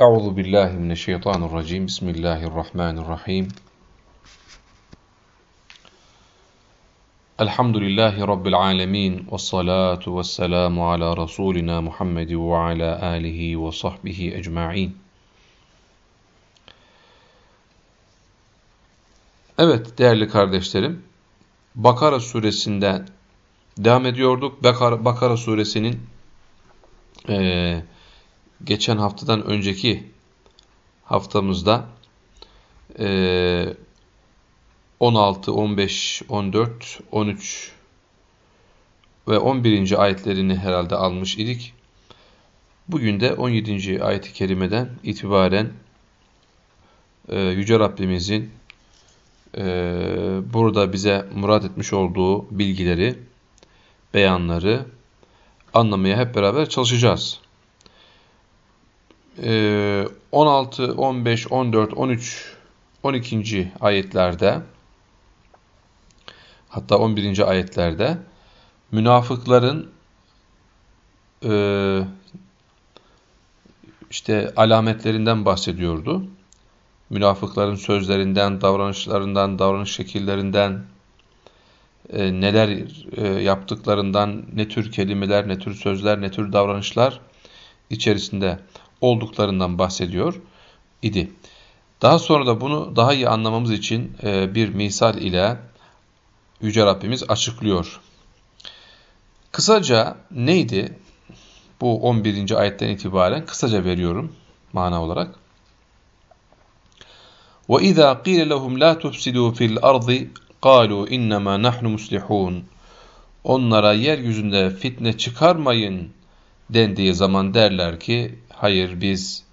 Euzu billahi mineşşeytanirracim. Bismillahirrahmanirrahim. Elhamdülillahi rabbil alamin ve salatu vesselamu ala rasulina Muhammed ve ala alihi ve sahbihi ecmaîn. Evet değerli kardeşlerim, Bakara suresinden devam ediyorduk. Bakara, Bakara suresinin e, geçen haftadan önceki haftamızda e, 16, 15, 14, 13 ve 11. ayetlerini herhalde almış idik. Bugün de 17. ayet-i kerimeden itibaren e, Yüce Rabbimizin e, burada bize murat etmiş olduğu bilgileri, beyanları anlamaya hep beraber çalışacağız. 16, 15, 14, 13, 12. ayetlerde hatta 11. ayetlerde münafıkların e, işte alametlerinden bahsediyordu. Münafıkların sözlerinden, davranışlarından, davranış şekillerinden, e, neler e, yaptıklarından, ne tür kelimeler, ne tür sözler, ne tür davranışlar içerisinde olduklarından bahsediyor idi. Daha sonra da bunu daha iyi anlamamız için e, bir misal ile Yüce Rabbimiz açıklıyor. Kısaca neydi? Bu 11. ayetten itibaren kısaca veriyorum mana olarak. وَإِذَا قِيلَ لَهُمْ لَا تُفْسِدُوا فِي الْأَرْضِ قَالُوا اِنَّمَا نَحْنُ مُسْلِحُونَ Onlara yeryüzünde fitne çıkarmayın dendiği zaman derler ki hayır biz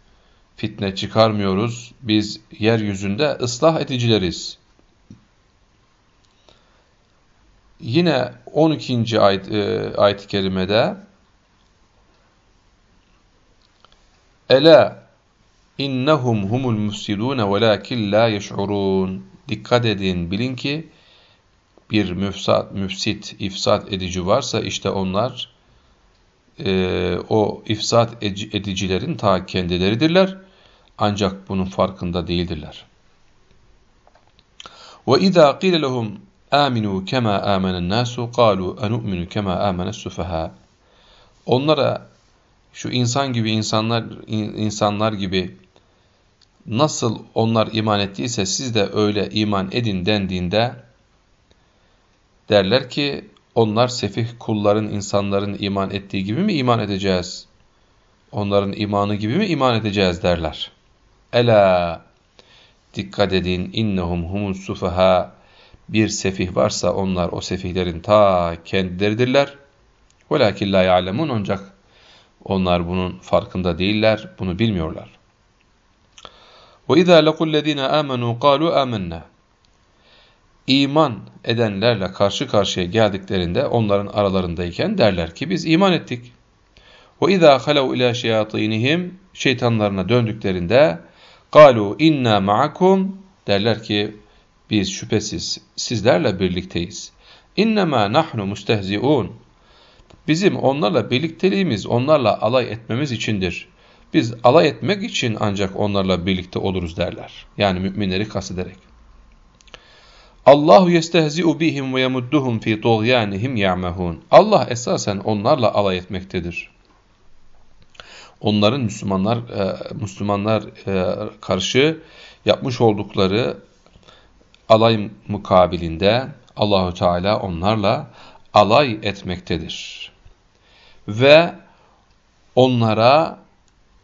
fitne çıkarmıyoruz, biz yeryüzünde ıslah edicileriz. Yine 12. ayet, e, ayet-i kerimede Ela innehum humul mufsidun velakin la yeş'urun. Dikkat edin, bilin ki bir müfsat, müfsit, ifsat edici varsa işte onlar e, o ifsat edicilerin ta kendileridirler. Ancak bunun farkında değildirler. وَإِذَا قِيلَ لَهُمْ آمِنُوا كَمَا آمَنَ النَّاسُ قَالُوا أَنُؤْمِنُ كَمَا آمَنَ السُّفَهَا Onlara şu insan gibi insanlar insanlar gibi nasıl onlar iman ettiyse siz de öyle iman edin dendiğinde derler ki onlar sefih kulların, insanların iman ettiği gibi mi iman edeceğiz? Onların imanı gibi mi iman edeceğiz derler. Ela dikkat edin innehum humus sufaha bir sefih varsa onlar o sefihlerin ta kendileridirler. Velakin la ya'lemun ancak onlar bunun farkında değiller, bunu bilmiyorlar. Ve izâ lekullezîne âmenû kâlû âmennâ iman edenlerle karşı karşıya geldiklerinde onların aralarındayken derler ki biz iman ettik. وَاِذَا خَلَوْا اِلَى شَيَاطِينِهِمْ Şeytanlarına döndüklerinde قَالُوا inna ma'akum derler ki biz şüphesiz sizlerle birlikteyiz. İnnemâ nahnu mustehzi'un Bizim onlarla birlikteliğimiz, onlarla alay etmemiz içindir. Biz alay etmek için ancak onlarla birlikte oluruz derler. Yani müminleri kastederek. Allahu yestehzi'u bihim ve yemudduhum fi tuğyanihim ya'mehun. Allah esasen onlarla alay etmektedir. Onların Müslümanlar e, Müslümanlar e, karşı yapmış oldukları alay mukabilinde Allahu Teala onlarla alay etmektedir. Ve onlara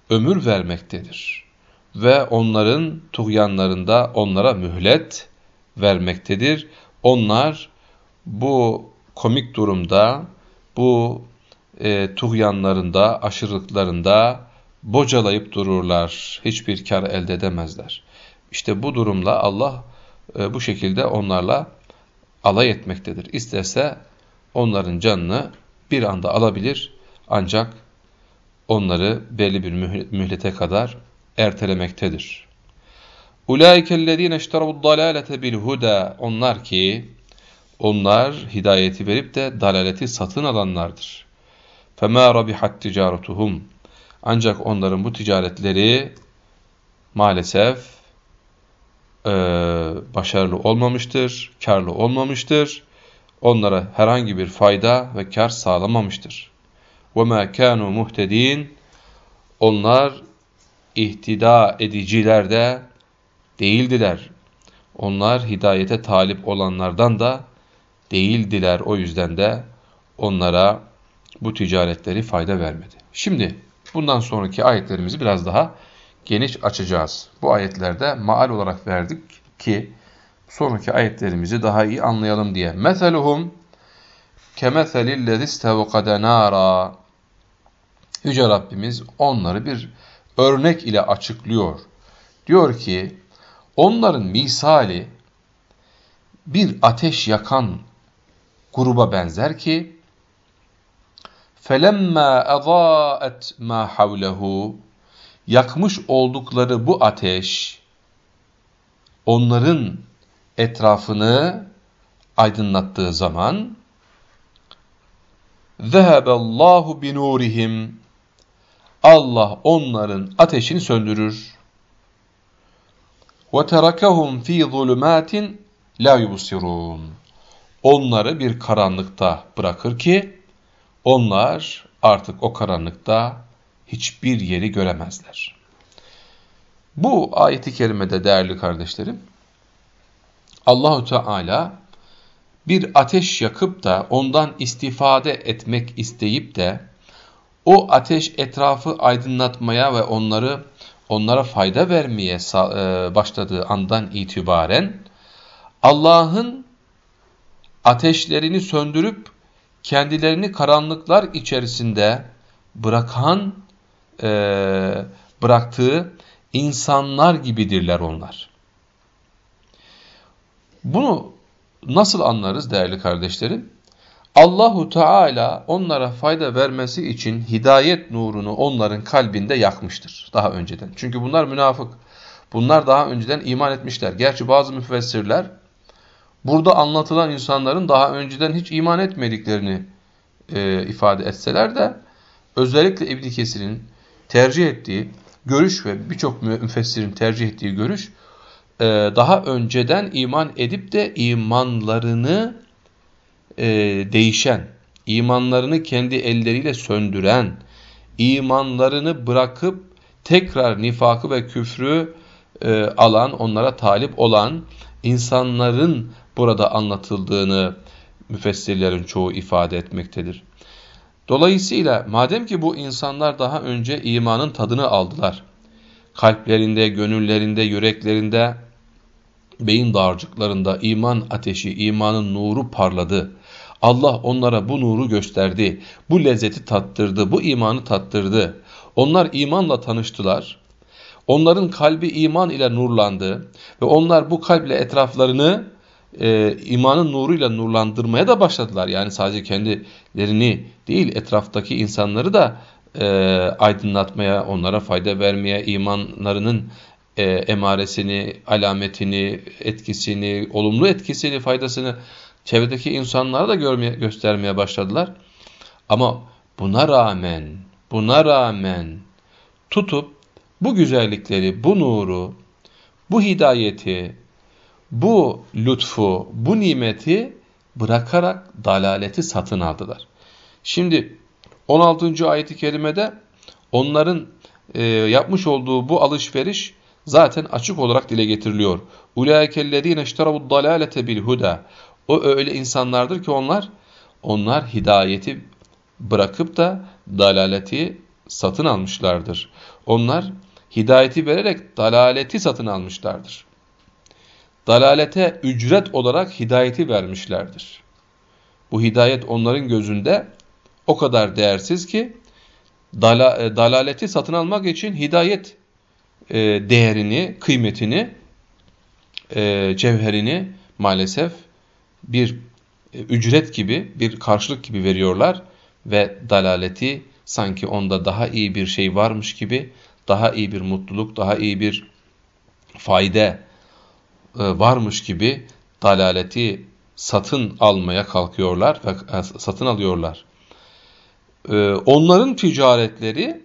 ömür vermektedir. Ve onların tuğyanlarında onlara mühlet vermektedir. Onlar bu komik durumda, bu e, tuğyanlarında, aşırılıklarında bocalayıp dururlar. Hiçbir kar elde edemezler. İşte bu durumla Allah e, bu şekilde onlarla alay etmektedir. İsterse onların canını bir anda alabilir ancak onları belli bir mühlete kadar ertelemektedir. Ulaikellezine işteravu'd dalalete bil huda. Onlar ki onlar hidayeti verip de dalaleti satın alanlardır. Fema rabihat ticaretuhum. Ancak onların bu ticaretleri maalesef e, başarılı olmamıştır, karlı olmamıştır. Onlara herhangi bir fayda ve kar sağlamamıştır. وَمَا كَانُوا مُهْتَد۪ينَ Onlar ihtida ediciler de değildiler. Onlar hidayete talip olanlardan da değildiler. O yüzden de onlara bu ticaretleri fayda vermedi. Şimdi bundan sonraki ayetlerimizi biraz daha geniş açacağız. Bu ayetlerde maal olarak verdik ki sonraki ayetlerimizi daha iyi anlayalım diye. Meseluhum kemeselillezi istevkade nara Yüce Rabbimiz onları bir örnek ile açıklıyor. Diyor ki onların misali bir ateş yakan gruba benzer ki فَلَمَّا اَضَاءَتْ مَا حَوْلَهُ Yakmış oldukları bu ateş onların etrafını aydınlattığı zaman ذَهَبَ اللّٰهُ بِنُورِهِمْ Allah onların ateşini söndürür. وَتَرَكَهُمْ ف۪ي ظُلُمَاتٍ لَا يُبْصِرُونَ Onları bir karanlıkta bırakır ki onlar artık o karanlıkta hiçbir yeri göremezler. Bu ayeti kerimede değerli kardeşlerim Allahu Teala bir ateş yakıp da ondan istifade etmek isteyip de o ateş etrafı aydınlatmaya ve onları onlara fayda vermeye e, başladığı andan itibaren Allah'ın ateşlerini söndürüp kendilerini karanlıklar içerisinde bırakan e, bıraktığı insanlar gibidirler onlar. Bunu nasıl anlarız değerli kardeşlerim? Allahu Teala onlara fayda vermesi için hidayet nurunu onların kalbinde yakmıştır daha önceden. Çünkü bunlar münafık. Bunlar daha önceden iman etmişler. Gerçi bazı müfessirler burada anlatılan insanların daha önceden hiç iman etmediklerini e, ifade etseler de özellikle İbn Kesir'in tercih ettiği görüş ve birçok müfessirin tercih ettiği görüş e, daha önceden iman edip de imanlarını e, değişen, imanlarını kendi elleriyle söndüren, imanlarını bırakıp tekrar nifakı ve küfrü e, alan, onlara talip olan insanların burada anlatıldığını müfessirlerin çoğu ifade etmektedir. Dolayısıyla madem ki bu insanlar daha önce imanın tadını aldılar, kalplerinde, gönüllerinde, yüreklerinde, beyin dağarcıklarında iman ateşi, imanın nuru parladı. Allah onlara bu nuru gösterdi, bu lezzeti tattırdı, bu imanı tattırdı. Onlar imanla tanıştılar. Onların kalbi iman ile nurlandı ve onlar bu kalple etraflarını e, imanın nuruyla nurlandırmaya da başladılar. Yani sadece kendilerini değil etraftaki insanları da e, aydınlatmaya, onlara fayda vermeye, imanlarının e, emaresini, alametini, etkisini, olumlu etkisini, faydasını çevredeki insanlara da görmeye, göstermeye başladılar. Ama buna rağmen, buna rağmen tutup bu güzellikleri, bu nuru, bu hidayeti, bu lütfu, bu nimeti bırakarak dalaleti satın aldılar. Şimdi 16. ayeti kerimede onların e, yapmış olduğu bu alışveriş zaten açık olarak dile getiriliyor. Ulaikellezine işteravu'd dalalete bil huda. O öyle insanlardır ki onlar onlar hidayeti bırakıp da dalaleti satın almışlardır. Onlar hidayeti vererek dalaleti satın almışlardır. Dalalete ücret olarak hidayeti vermişlerdir. Bu hidayet onların gözünde o kadar değersiz ki dala, e, dalaleti satın almak için hidayet e, değerini, kıymetini, e, cevherini maalesef bir e, ücret gibi, bir karşılık gibi veriyorlar ve dalaleti sanki onda daha iyi bir şey varmış gibi, daha iyi bir mutluluk, daha iyi bir fayda e, varmış gibi dalaleti satın almaya kalkıyorlar ve e, satın alıyorlar. Onların ticaretleri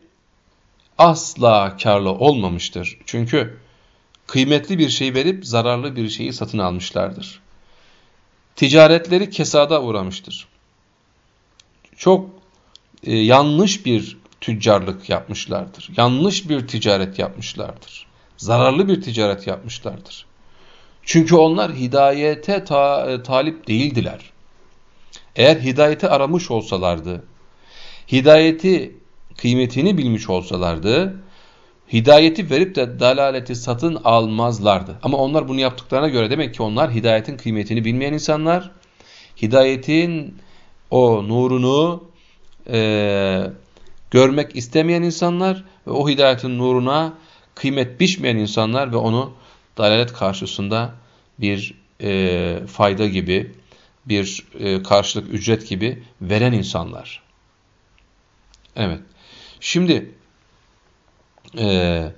asla karlı olmamıştır. Çünkü kıymetli bir şey verip zararlı bir şeyi satın almışlardır. Ticaretleri kesada uğramıştır. Çok e, yanlış bir tüccarlık yapmışlardır. Yanlış bir ticaret yapmışlardır. Zararlı bir ticaret yapmışlardır. Çünkü onlar hidayete ta, e, talip değildiler. Eğer hidayeti aramış olsalardı, hidayeti kıymetini bilmiş olsalardı, hidayeti verip de dalaleti satın almazlardı. Ama onlar bunu yaptıklarına göre demek ki onlar hidayetin kıymetini bilmeyen insanlar, hidayetin o nurunu e, görmek istemeyen insanlar ve o hidayetin nuruna kıymet biçmeyen insanlar ve onu dalalet karşısında bir e, fayda gibi, bir e, karşılık ücret gibi veren insanlar. Evet. Şimdi e,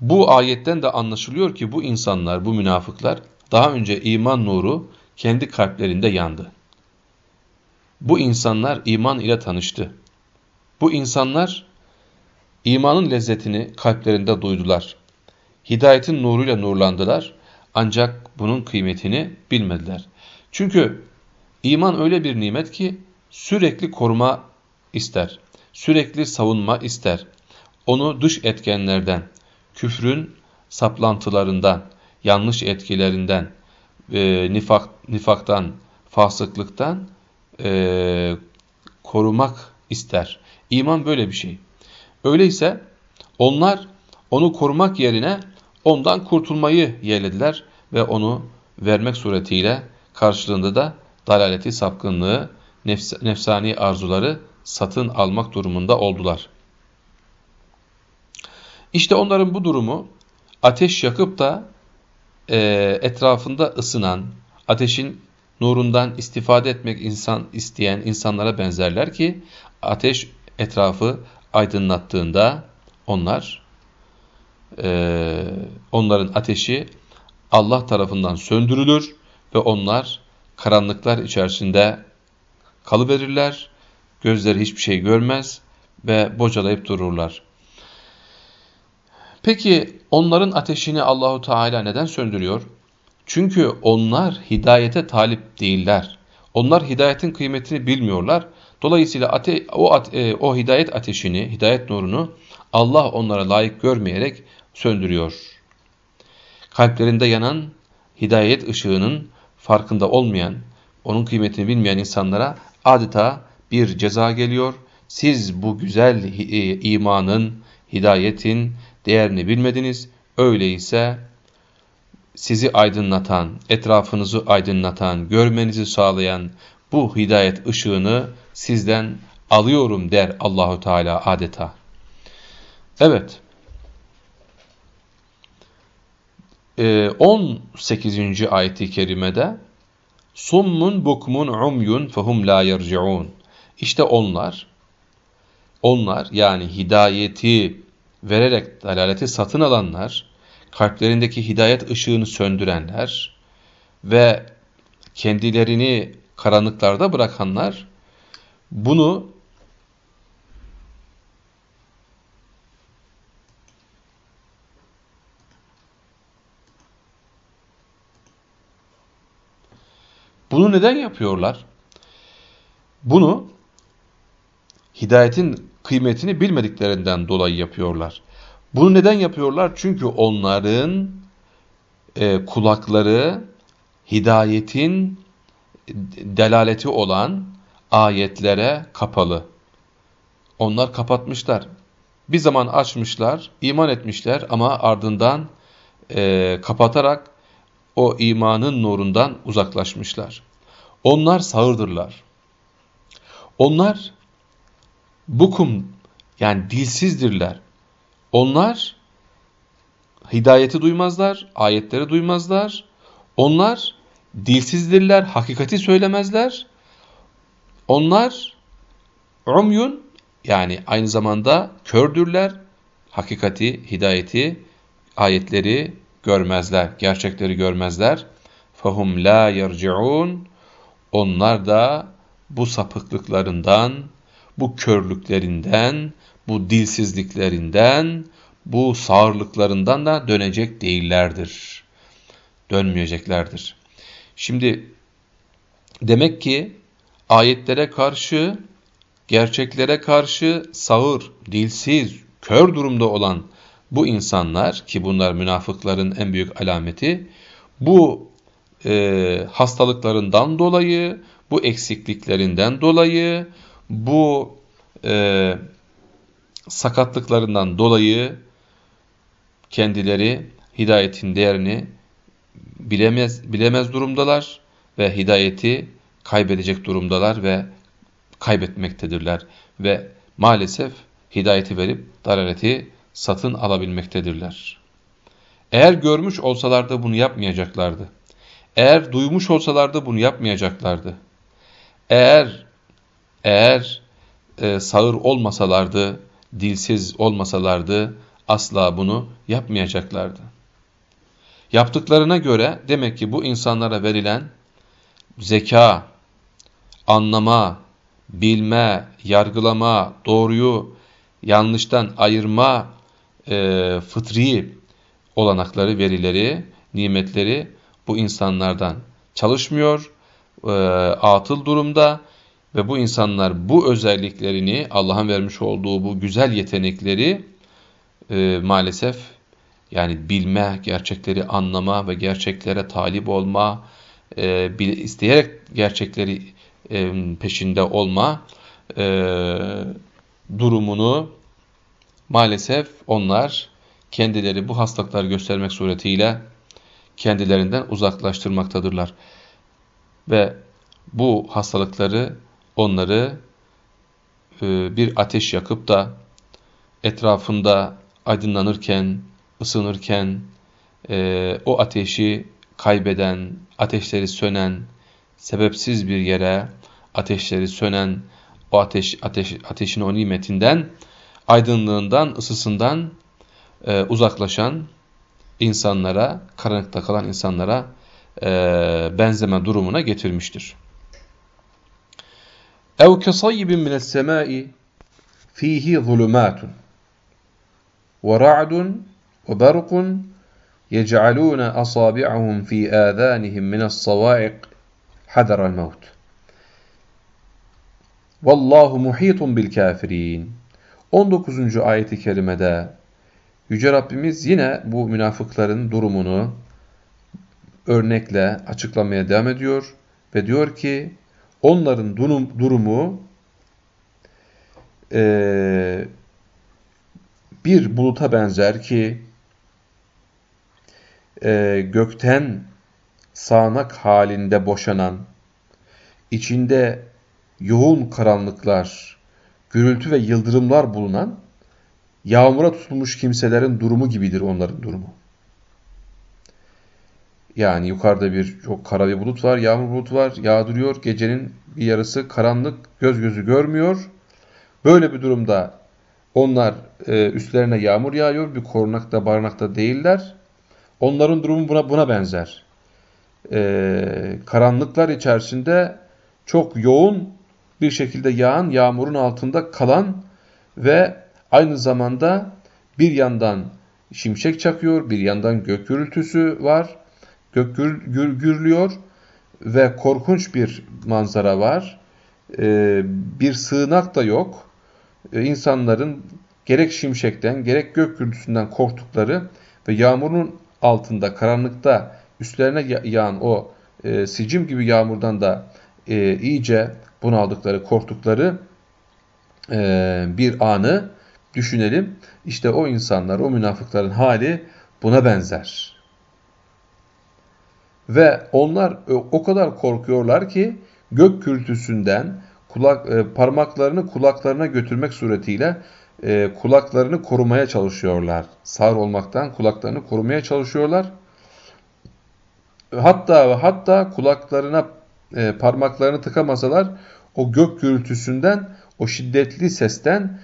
bu ayetten de anlaşılıyor ki bu insanlar, bu münafıklar daha önce iman nuru kendi kalplerinde yandı. Bu insanlar iman ile tanıştı. Bu insanlar imanın lezzetini kalplerinde duydular. Hidayetin nuruyla nurlandılar ancak bunun kıymetini bilmediler. Çünkü iman öyle bir nimet ki sürekli koruma ister, sürekli savunma ister. Onu dış etkenlerden, küfrün saplantılarından, yanlış etkilerinden, e, nifak, nifaktan, fasıklıktan e, korumak ister. İman böyle bir şey. Öyleyse onlar onu korumak yerine ondan kurtulmayı yeğlediler ve onu vermek suretiyle karşılığında da dalaleti, sapkınlığı, nefs nefsani arzuları satın almak durumunda oldular. İşte onların bu durumu ateş yakıp da e, etrafında ısınan, ateşin nurundan istifade etmek insan isteyen insanlara benzerler ki ateş etrafı aydınlattığında onlar e, onların ateşi Allah tarafından söndürülür ve onlar karanlıklar içerisinde kalıverirler, gözleri hiçbir şey görmez ve bocalayıp dururlar. Peki onların ateşini Allahu Teala neden söndürüyor? Çünkü onlar hidayete talip değiller. Onlar hidayetin kıymetini bilmiyorlar. Dolayısıyla ate o, ate o hidayet ateşini, hidayet nurunu Allah onlara layık görmeyerek söndürüyor. Kalplerinde yanan hidayet ışığının farkında olmayan, onun kıymetini bilmeyen insanlara adeta bir ceza geliyor. Siz bu güzel e, imanın, hidayetin değerini bilmediniz. Öyleyse sizi aydınlatan, etrafınızı aydınlatan, görmenizi sağlayan bu hidayet ışığını sizden alıyorum der Allahu Teala adeta. Evet. 18. Ee, ayeti kerimede Summun bukmun umyun fehum la yerciun. İşte onlar onlar yani hidayeti vererek dalaleti satın alanlar, kalplerindeki hidayet ışığını söndürenler ve kendilerini karanlıklarda bırakanlar bunu Bunu neden yapıyorlar? Bunu hidayetin kıymetini bilmediklerinden dolayı yapıyorlar. Bunu neden yapıyorlar? Çünkü onların e, kulakları hidayetin delaleti olan ayetlere kapalı. Onlar kapatmışlar. Bir zaman açmışlar, iman etmişler ama ardından e, kapatarak o imanın nurundan uzaklaşmışlar. Onlar sağırdırlar. Onlar bukum yani dilsizdirler. Onlar hidayeti duymazlar, ayetleri duymazlar. Onlar dilsizdirler, hakikati söylemezler. Onlar umyun yani aynı zamanda kördürler. Hakikati, hidayeti, ayetleri görmezler, gerçekleri görmezler. Fahum la yerciun. Onlar da bu sapıklıklarından, bu körlüklerinden, bu dilsizliklerinden, bu sağırlıklarından da dönecek değillerdir. Dönmeyeceklerdir. Şimdi demek ki ayetlere karşı, gerçeklere karşı sağır, dilsiz, kör durumda olan bu insanlar ki bunlar münafıkların en büyük alameti bu e, hastalıklarından dolayı, bu eksikliklerinden dolayı, bu e, sakatlıklarından dolayı kendileri hidayetin değerini bilemez, bilemez durumdalar ve hidayeti kaybedecek durumdalar ve kaybetmektedirler ve maalesef hidayeti verip dalaleti satın alabilmektedirler. Eğer görmüş olsalardı bunu yapmayacaklardı. Eğer duymuş olsalardı bunu yapmayacaklardı. Eğer eğer e, sağır olmasalardı, dilsiz olmasalardı asla bunu yapmayacaklardı. Yaptıklarına göre demek ki bu insanlara verilen zeka, anlama, bilme, yargılama, doğruyu yanlıştan ayırma e, fıtri olanakları, verileri, nimetleri bu insanlardan çalışmıyor, e, atıl durumda ve bu insanlar bu özelliklerini, Allah'ın vermiş olduğu bu güzel yetenekleri e, maalesef yani bilme, gerçekleri anlama ve gerçeklere talip olma, e, isteyerek gerçekleri e, peşinde olma e, durumunu maalesef onlar kendileri bu hastalıkları göstermek suretiyle kendilerinden uzaklaştırmaktadırlar. Ve bu hastalıkları onları e, bir ateş yakıp da etrafında aydınlanırken, ısınırken e, o ateşi kaybeden, ateşleri sönen, sebepsiz bir yere ateşleri sönen, o ateş, ateş ateşin o nimetinden, aydınlığından, ısısından e, uzaklaşan insanlara, karanlıkta kalan insanlara benzeme durumuna getirmiştir. اَوْ كَصَيِّبٍ مِنَ السَّمَاءِ ف۪يهِ ظُلُمَاتٌ وَرَعْدٌ وَبَرْقٌ يَجْعَلُونَ أَصَابِعَهُمْ ف۪ي آذَانِهِمْ مِنَ الصَّوَاعِقِ حَذَرَ الْمَوْتِ Vallahu muhitun bil kafirin. 19. ayeti kerimede Yüce Rabbimiz yine bu münafıkların durumunu örnekle açıklamaya devam ediyor ve diyor ki onların durum, durumu e, bir buluta benzer ki e, gökten sağanak halinde boşanan, içinde yoğun karanlıklar, gürültü ve yıldırımlar bulunan yağmura tutulmuş kimselerin durumu gibidir onların durumu. Yani yukarıda bir çok kara bir bulut var, yağmur bulutu var, yağdırıyor. Gecenin bir yarısı karanlık, göz gözü görmüyor. Böyle bir durumda onlar e, üstlerine yağmur yağıyor, bir korunakta, barınakta değiller. Onların durumu buna buna benzer. E, karanlıklar içerisinde çok yoğun bir şekilde yağan, yağmurun altında kalan ve aynı zamanda bir yandan şimşek çakıyor, bir yandan gök gürültüsü var Gök gür, gür, gürlüyor ve korkunç bir manzara var. Ee, bir sığınak da yok. Ee, insanların gerek şimşekten gerek gök gürültüsünden korktukları ve yağmurun altında karanlıkta üstlerine yağan o e, sicim gibi yağmurdan da e, iyice bunaldıkları, korktukları e, bir anı düşünelim. İşte o insanlar, o münafıkların hali buna benzer. Ve onlar e, o kadar korkuyorlar ki gök gürültüsünden kulak, e, parmaklarını kulaklarına götürmek suretiyle e, kulaklarını korumaya çalışıyorlar. Sağır olmaktan kulaklarını korumaya çalışıyorlar. Hatta ve hatta kulaklarına parmaklarını tıkamasalar o gök gürültüsünden, o şiddetli sesten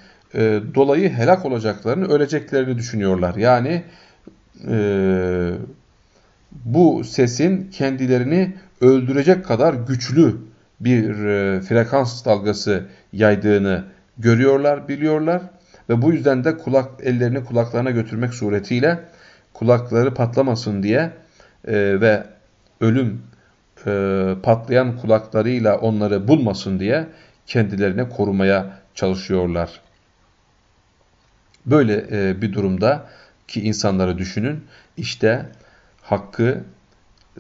dolayı helak olacaklarını, öleceklerini düşünüyorlar. Yani bu sesin kendilerini öldürecek kadar güçlü bir e, frekans dalgası yaydığını görüyorlar, biliyorlar. ve bu yüzden de kulak ellerini kulaklarına götürmek suretiyle kulakları patlamasın diye e, ve ölüm e, patlayan kulaklarıyla onları bulmasın diye kendilerine korumaya çalışıyorlar. Böyle e, bir durumda ki insanları düşünün işte hakkı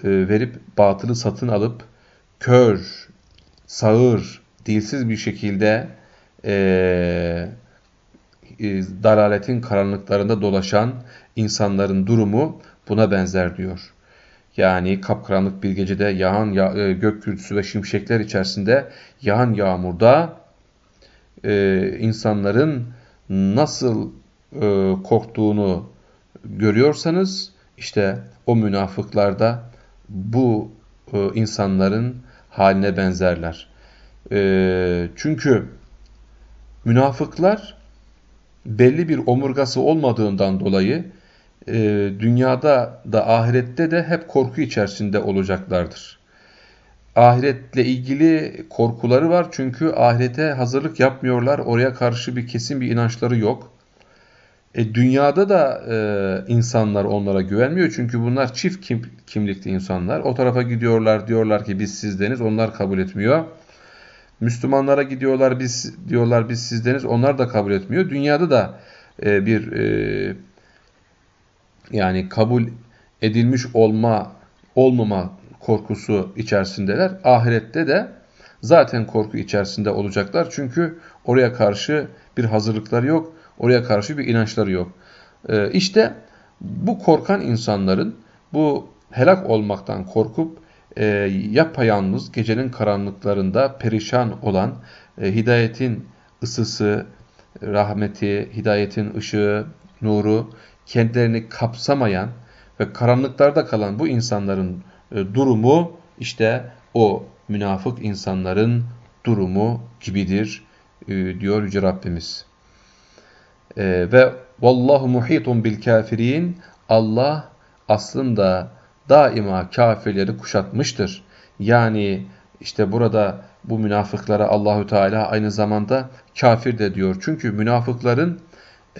e, verip batılı satın alıp kör, sağır, dilsiz bir şekilde e, e, dalaletin karanlıklarında dolaşan insanların durumu buna benzer diyor. Yani kapkaranlık bir gecede yağan ya, e, gök gürültüsü ve şimşekler içerisinde yağan yağmurda e, insanların nasıl e, korktuğunu görüyorsanız işte o münafıklar da bu e, insanların haline benzerler. E, çünkü münafıklar belli bir omurgası olmadığından dolayı e, dünyada da ahirette de hep korku içerisinde olacaklardır. Ahiretle ilgili korkuları var çünkü ahirete hazırlık yapmıyorlar. Oraya karşı bir kesin bir inançları yok. E, dünyada da e, insanlar onlara güvenmiyor çünkü bunlar çift kim, kimlikli insanlar. O tarafa gidiyorlar diyorlar ki biz sizdeniz onlar kabul etmiyor. Müslümanlara gidiyorlar biz diyorlar biz sizdeniz onlar da kabul etmiyor. Dünyada da e, bir e, yani kabul edilmiş olma olmama korkusu içerisindeler. Ahirette de zaten korku içerisinde olacaklar. Çünkü oraya karşı bir hazırlıkları yok. Oraya karşı bir inançları yok. Ee, işte bu korkan insanların bu helak olmaktan korkup e, yapayalnız gecenin karanlıklarında perişan olan e, hidayetin ısısı, rahmeti, hidayetin ışığı, nuru kendilerini kapsamayan ve karanlıklarda kalan bu insanların e, durumu işte o münafık insanların durumu gibidir e, diyor Yüce Rabbimiz. E, ve vallahu muhitun bil kafirin Allah aslında daima kafirleri kuşatmıştır. Yani işte burada bu münafıklara Allahü Teala aynı zamanda kafir de diyor. Çünkü münafıkların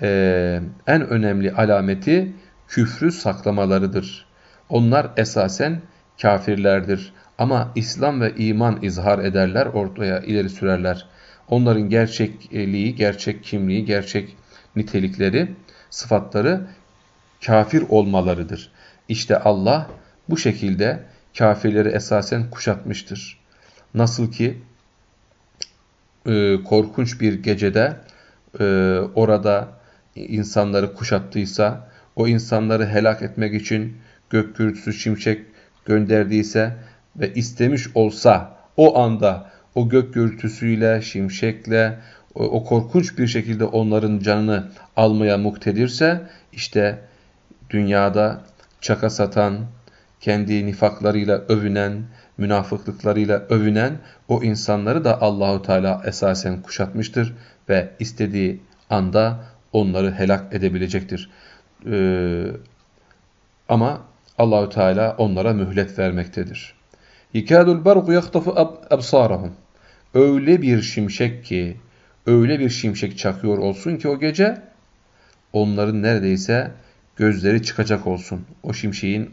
e, en önemli alameti küfrü saklamalarıdır. Onlar esasen kafirlerdir. Ama İslam ve iman izhar ederler, ortaya ileri sürerler. Onların gerçekliği, gerçek kimliği, gerçek nitelikleri, sıfatları kafir olmalarıdır. İşte Allah bu şekilde kafirleri esasen kuşatmıştır. Nasıl ki e, korkunç bir gecede e, orada insanları kuşattıysa, o insanları helak etmek için gök gürültüsü şimşek gönderdiyse ve istemiş olsa o anda o gök gürültüsüyle, şimşekle, o, korkunç bir şekilde onların canını almaya muktedirse işte dünyada çaka satan, kendi nifaklarıyla övünen, münafıklıklarıyla övünen o insanları da Allahu Teala esasen kuşatmıştır ve istediği anda onları helak edebilecektir. Ee, ama Allahü Teala onlara mühlet vermektedir. Yikadul barqu yahtafu absarahum. Öyle bir şimşek ki, öyle bir şimşek çakıyor olsun ki o gece onların neredeyse gözleri çıkacak olsun. O şimşeğin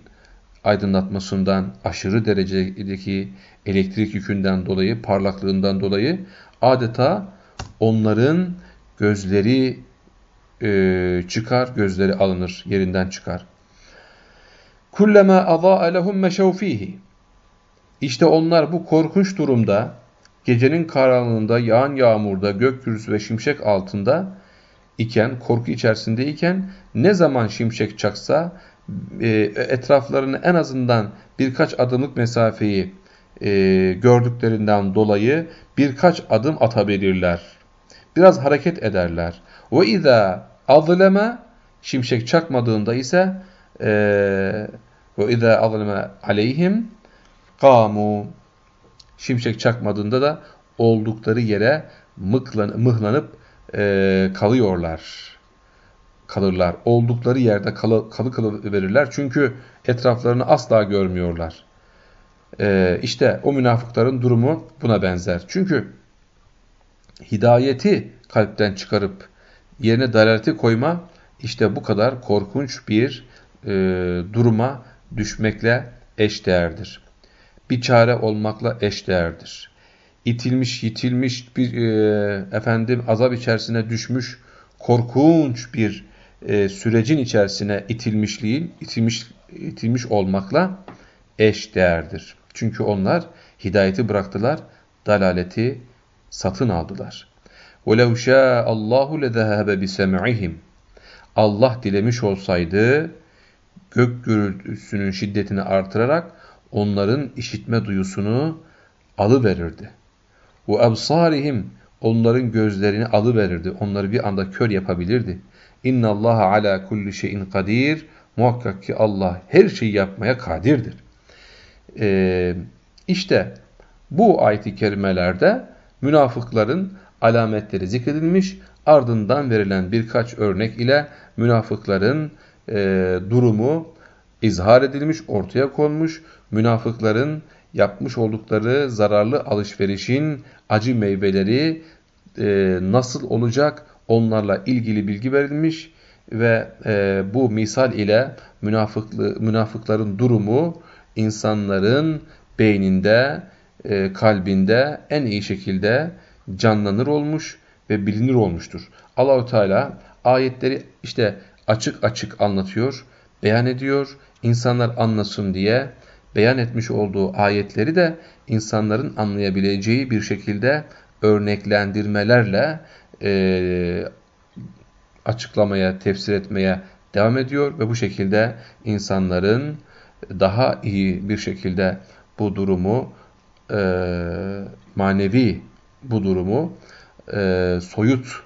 aydınlatmasından, aşırı derecedeki elektrik yükünden dolayı, parlaklığından dolayı adeta onların gözleri e, çıkar, gözleri alınır, yerinden çıkar. Kullama azaa lehum meşev. İşte onlar bu korkunç durumda, gecenin karanlığında, yağan yağmurda, gök gürültüsü ve şimşek altında iken, korku içerisindeyken ne zaman şimşek çaksa e, etraflarını en azından birkaç adımlık mesafeyi e, gördüklerinden dolayı birkaç adım atabilirler. Biraz hareket ederler. Ve izâ azleme şimşek çakmadığında ise e, ve izâ azleme aleyhim kamu şimşek çakmadığında da oldukları yere mıklan, mıhlanıp e, kalıyorlar. Kalırlar. Oldukları yerde kalı, kalı verirler. Çünkü etraflarını asla görmüyorlar. E, işte o münafıkların durumu buna benzer. Çünkü hidayeti kalpten çıkarıp yerine dalaleti koyma işte bu kadar korkunç bir e, duruma düşmekle eşdeğerdir Bir çare olmakla eşdeğerdir. İtilmiş, yitilmiş bir e, efendim azap içerisine düşmüş korkunç bir e, sürecin içerisine itilmişliğin, itilmiş, itilmiş olmakla eşdeğerdir. Çünkü onlar hidayeti bıraktılar, dalaleti satın aldılar. وَلَوْ شَاءَ اللّٰهُ لَذَهَبَ بِسَمْعِهِمْ Allah dilemiş olsaydı gök gürültüsünün şiddetini artırarak onların işitme duyusunu alıverirdi. Bu absarihim onların gözlerini alıverirdi. Onları bir anda kör yapabilirdi. İnna Allah ala kulli şeyin kadir. Muhakkak ki Allah her şeyi yapmaya kadirdir. Ee, işte bu ayet-i kerimelerde münafıkların alametleri zikredilmiş. Ardından verilen birkaç örnek ile münafıkların e, durumu izhar edilmiş, ortaya konmuş. Münafıkların yapmış oldukları zararlı alışverişin acı meyveleri e, nasıl olacak onlarla ilgili bilgi verilmiş ve e, bu misal ile münafıklı, münafıkların durumu insanların beyninde, e, kalbinde en iyi şekilde canlanır olmuş ve bilinir olmuştur. Allahu Teala ayetleri işte açık açık anlatıyor, beyan ediyor. İnsanlar anlasın diye beyan etmiş olduğu ayetleri de insanların anlayabileceği bir şekilde örneklendirmelerle e, açıklamaya, tefsir etmeye devam ediyor ve bu şekilde insanların daha iyi bir şekilde bu durumu e, manevi bu durumu e, soyut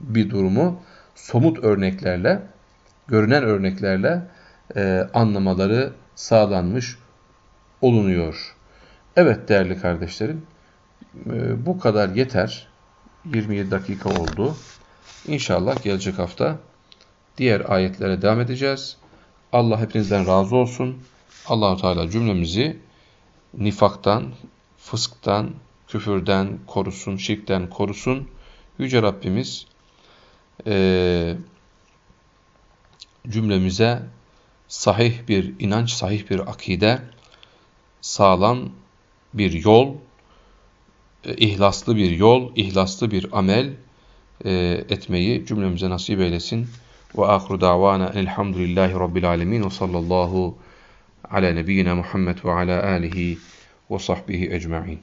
bir durumu somut örneklerle görünen örneklerle e, anlamaları sağlanmış olunuyor. Evet değerli kardeşlerim e, bu kadar yeter. 27 dakika oldu. İnşallah gelecek hafta diğer ayetlere devam edeceğiz. Allah hepinizden razı olsun. Allahu Teala cümlemizi nifaktan, fısktan, küfürden korusun, şirkten korusun. Yüce Rabbimiz e, cümlemize sahih bir inanç, sahih bir akide, sağlam bir yol, e, ihlaslı bir yol, ihlaslı bir amel e, etmeyi cümlemize nasip eylesin. Ve ahru davana elhamdülillahi rabbil alemin ve sallallahu ala nebiyyina Muhammed ve ala alihi ve sahbihi ecma'in.